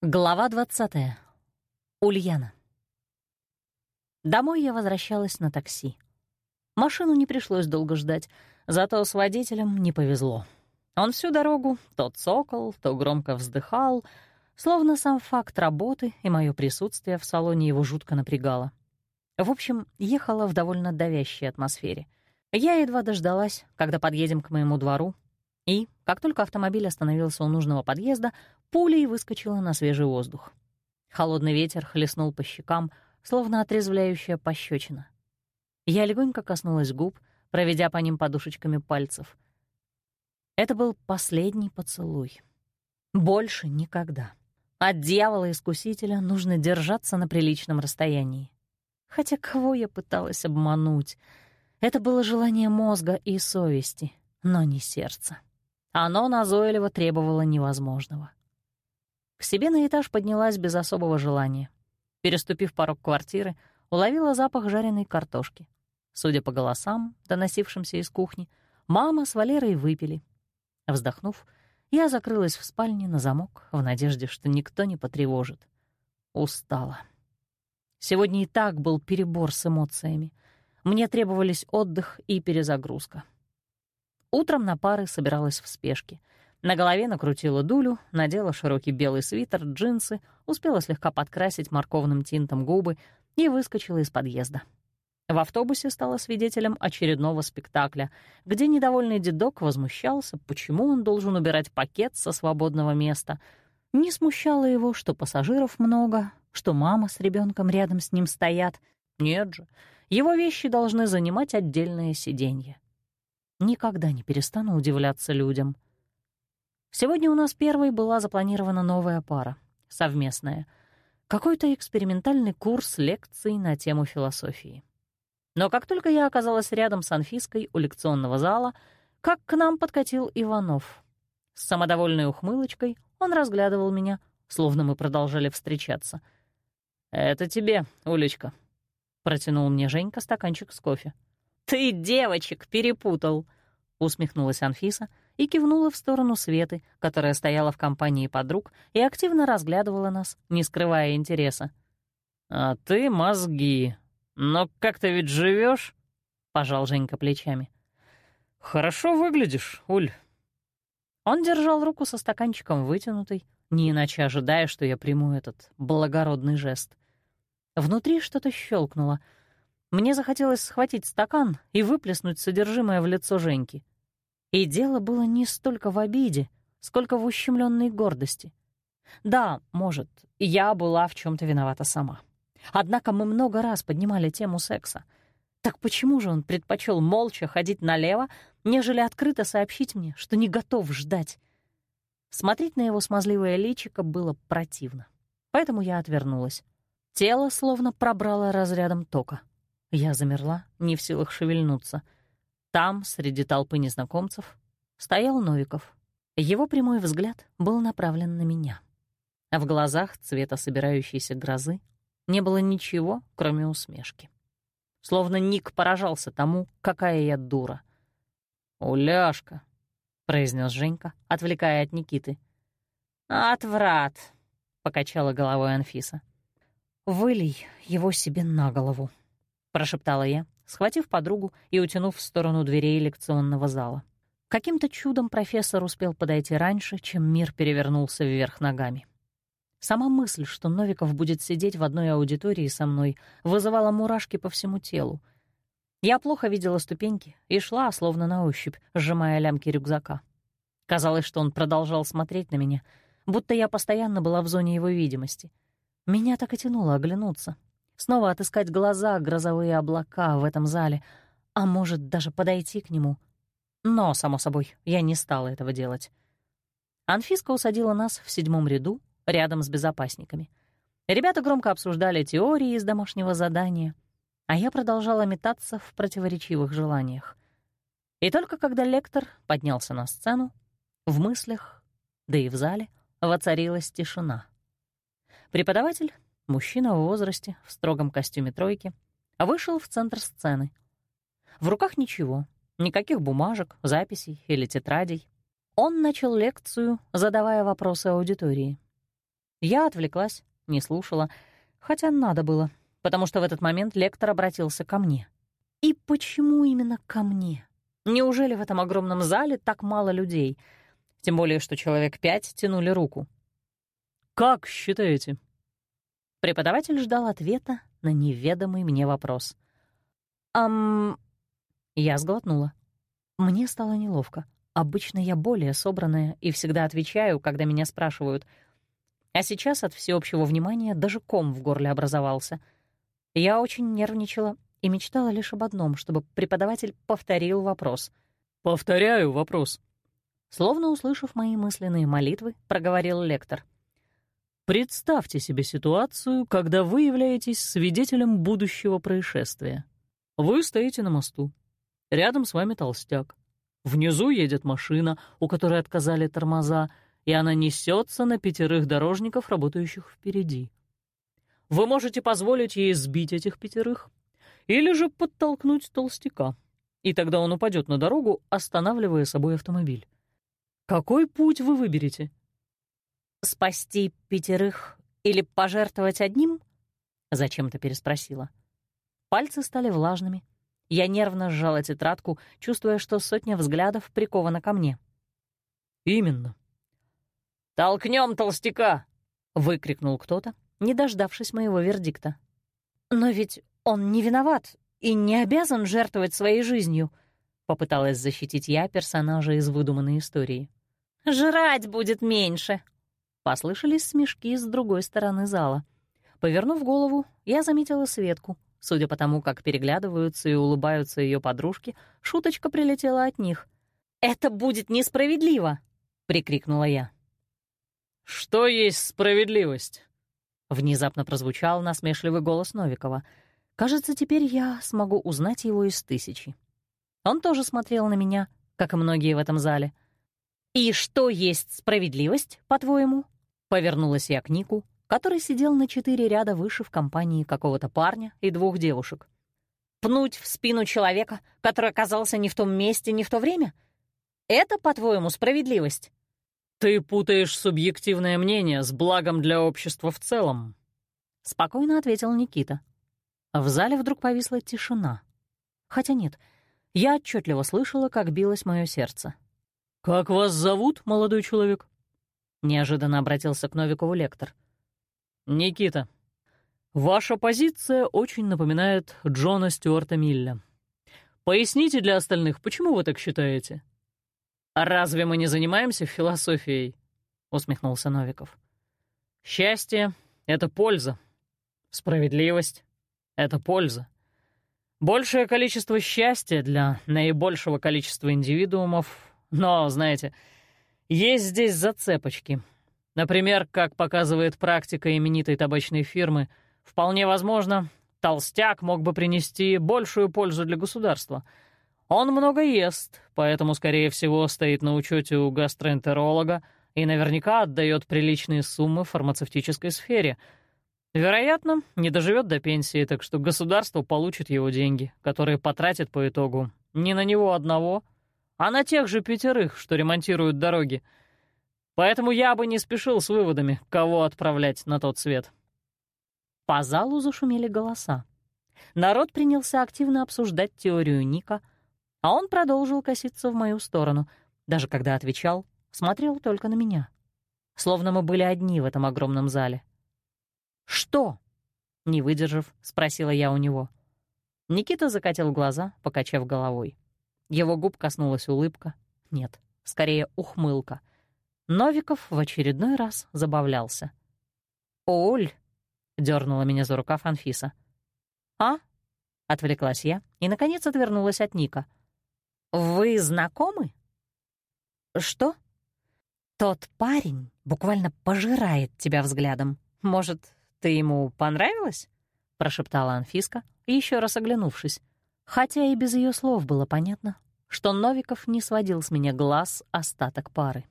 Глава 20. Ульяна. Домой я возвращалась на такси. Машину не пришлось долго ждать, зато с водителем не повезло. Он всю дорогу то цокал, то громко вздыхал, словно сам факт работы и мое присутствие в салоне его жутко напрягало. В общем, ехала в довольно давящей атмосфере. Я едва дождалась, когда подъедем к моему двору, и, как только автомобиль остановился у нужного подъезда, пулей выскочила на свежий воздух. Холодный ветер хлестнул по щекам, словно отрезвляющая пощечина. Я легонько коснулась губ, проведя по ним подушечками пальцев. Это был последний поцелуй. Больше никогда. От дьявола-искусителя нужно держаться на приличном расстоянии. Хотя кого я пыталась обмануть? Это было желание мозга и совести, но не сердца. Оно назойливо требовало невозможного. К себе на этаж поднялась без особого желания. Переступив порог квартиры, уловила запах жареной картошки. Судя по голосам, доносившимся из кухни, мама с Валерой выпили. Вздохнув, я закрылась в спальне на замок в надежде, что никто не потревожит. Устала. Сегодня и так был перебор с эмоциями. Мне требовались отдых и перезагрузка. Утром на пары собиралась в спешке. На голове накрутила дулю, надела широкий белый свитер, джинсы, успела слегка подкрасить морковным тинтом губы и выскочила из подъезда. В автобусе стала свидетелем очередного спектакля, где недовольный дедок возмущался, почему он должен убирать пакет со свободного места. Не смущало его, что пассажиров много, что мама с ребенком рядом с ним стоят. Нет же, его вещи должны занимать отдельное сиденье. Никогда не перестану удивляться людям. Сегодня у нас первой была запланирована новая пара, совместная. Какой-то экспериментальный курс лекций на тему философии. Но как только я оказалась рядом с Анфиской у лекционного зала, как к нам подкатил Иванов. С самодовольной ухмылочкой он разглядывал меня, словно мы продолжали встречаться. «Это тебе, Улечка», — протянул мне Женька стаканчик с кофе. «Ты девочек перепутал», — усмехнулась Анфиса и кивнула в сторону Светы, которая стояла в компании подруг и активно разглядывала нас, не скрывая интереса. «А ты мозги. Но как ты ведь живешь? пожал Женька плечами. «Хорошо выглядишь, Уль». Он держал руку со стаканчиком вытянутой, не иначе ожидая, что я приму этот благородный жест. Внутри что-то щелкнуло — мне захотелось схватить стакан и выплеснуть содержимое в лицо Женьки. И дело было не столько в обиде, сколько в ущемленной гордости. Да, может, я была в чем то виновата сама. Однако мы много раз поднимали тему секса. Так почему же он предпочел молча ходить налево, нежели открыто сообщить мне, что не готов ждать? Смотреть на его смазливое личико было противно. Поэтому я отвернулась. Тело словно пробрало разрядом тока. Я замерла, не в силах шевельнуться. Там, среди толпы незнакомцев, стоял Новиков. Его прямой взгляд был направлен на меня. А в глазах цвета собирающейся грозы не было ничего, кроме усмешки. Словно Ник поражался тому, какая я дура. «Уляшка», — произнес Женька, отвлекая от Никиты. «Отврат», — покачала головой Анфиса. «Вылей его себе на голову», — прошептала я, схватив подругу и утянув в сторону дверей лекционного зала. Каким-то чудом профессор успел подойти раньше, чем мир перевернулся вверх ногами. Сама мысль, что Новиков будет сидеть в одной аудитории со мной, вызывала мурашки по всему телу. Я плохо видела ступеньки и шла, словно на ощупь, сжимая лямки рюкзака. Казалось, что он продолжал смотреть на меня, будто я постоянно была в зоне его видимости. Меня так и тянуло оглянуться, снова отыскать глаза, грозовые облака в этом зале, а может, даже подойти к нему. Но, само собой, я не стала этого делать. Анфиска усадила нас в седьмом ряду, рядом с безопасниками. Ребята громко обсуждали теории из домашнего задания, а я продолжала метаться в противоречивых желаниях. И только когда лектор поднялся на сцену, в мыслях, да и в зале, воцарилась тишина. Преподаватель Мужчина в возрасте, в строгом костюме тройки, вышел в центр сцены. В руках ничего, никаких бумажек, записей или тетрадей. Он начал лекцию, задавая вопросы аудитории. Я отвлеклась, не слушала, хотя надо было, потому что в этот момент лектор обратился ко мне. И почему именно ко мне? Неужели в этом огромном зале так мало людей? Тем более, что человек пять тянули руку. «Как считаете?» Преподаватель ждал ответа на неведомый мне вопрос. «Ам...» Я сглотнула. Мне стало неловко. Обычно я более собранная и всегда отвечаю, когда меня спрашивают. А сейчас от всеобщего внимания даже ком в горле образовался. Я очень нервничала и мечтала лишь об одном, чтобы преподаватель повторил вопрос. «Повторяю вопрос». Словно услышав мои мысленные молитвы, проговорил лектор. Представьте себе ситуацию, когда вы являетесь свидетелем будущего происшествия. Вы стоите на мосту. Рядом с вами толстяк. Внизу едет машина, у которой отказали тормоза, и она несется на пятерых дорожников, работающих впереди. Вы можете позволить ей сбить этих пятерых или же подтолкнуть толстяка, и тогда он упадет на дорогу, останавливая собой автомобиль. Какой путь вы выберете? «Спасти пятерых или пожертвовать одним?» — зачем-то переспросила. Пальцы стали влажными, я нервно сжала тетрадку, чувствуя, что сотня взглядов прикована ко мне. «Именно». «Толкнем толстяка!» — выкрикнул кто-то, не дождавшись моего вердикта. «Но ведь он не виноват и не обязан жертвовать своей жизнью», — попыталась защитить я персонажа из выдуманной истории. «Жрать будет меньше!» — послышались смешки с другой стороны зала. Повернув голову, я заметила Светку — Судя по тому, как переглядываются и улыбаются ее подружки, шуточка прилетела от них. «Это будет несправедливо!» — прикрикнула я. «Что есть справедливость?» Внезапно прозвучал насмешливый голос Новикова. Кажется, теперь я смогу узнать его из тысячи. Он тоже смотрел на меня, как и многие в этом зале. «И что есть справедливость, по-твоему?» Повернулась я к Нику, который сидел на четыре ряда выше в компании какого-то парня и двух девушек. «Пнуть в спину человека, который оказался не в том месте, не в то время? Это, по-твоему, справедливость?» «Ты путаешь субъективное мнение с благом для общества в целом», — спокойно ответил Никита. В зале вдруг повисла тишина. Хотя нет, я отчетливо слышала, как билось мое сердце. «Как вас зовут, молодой человек?» Неожиданно обратился к Новикову лектор. «Никита, ваша позиция очень напоминает Джона Стюарта Милля. Поясните для остальных, почему вы так считаете?» «А разве мы не занимаемся философией?» — усмехнулся Новиков. «Счастье — это польза. Справедливость — это польза. Большее количество счастья для наибольшего количества индивидуумов, но, знаете, есть здесь зацепочки — Например, как показывает практика именитой табачной фирмы, вполне возможно, толстяк мог бы принести большую пользу для государства. Он много ест, поэтому, скорее всего, стоит на учете у гастроэнтеролога и наверняка отдает приличные суммы в фармацевтической сфере. Вероятно, не доживет до пенсии, так что государство получит его деньги, которые потратит по итогу не на него одного, а на тех же пятерых, что ремонтируют дороги — Поэтому я бы не спешил с выводами, кого отправлять на тот свет. По залу зашумели голоса. Народ принялся активно обсуждать теорию Ника, а он продолжил коситься в мою сторону. Даже когда отвечал, смотрел только на меня. Словно мы были одни в этом огромном зале. «Что?» — не выдержав, спросила я у него. Никита закатил глаза, покачав головой. Его губ коснулась улыбка. Нет, скорее ухмылка. Новиков в очередной раз забавлялся. «Оль!» — дернула меня за рукав Анфиса. «А?» — отвлеклась я и, наконец, отвернулась от Ника. «Вы знакомы?» «Что?» «Тот парень буквально пожирает тебя взглядом. Может, ты ему понравилась?» — прошептала Анфиска, еще раз оглянувшись. Хотя и без ее слов было понятно, что Новиков не сводил с меня глаз остаток пары.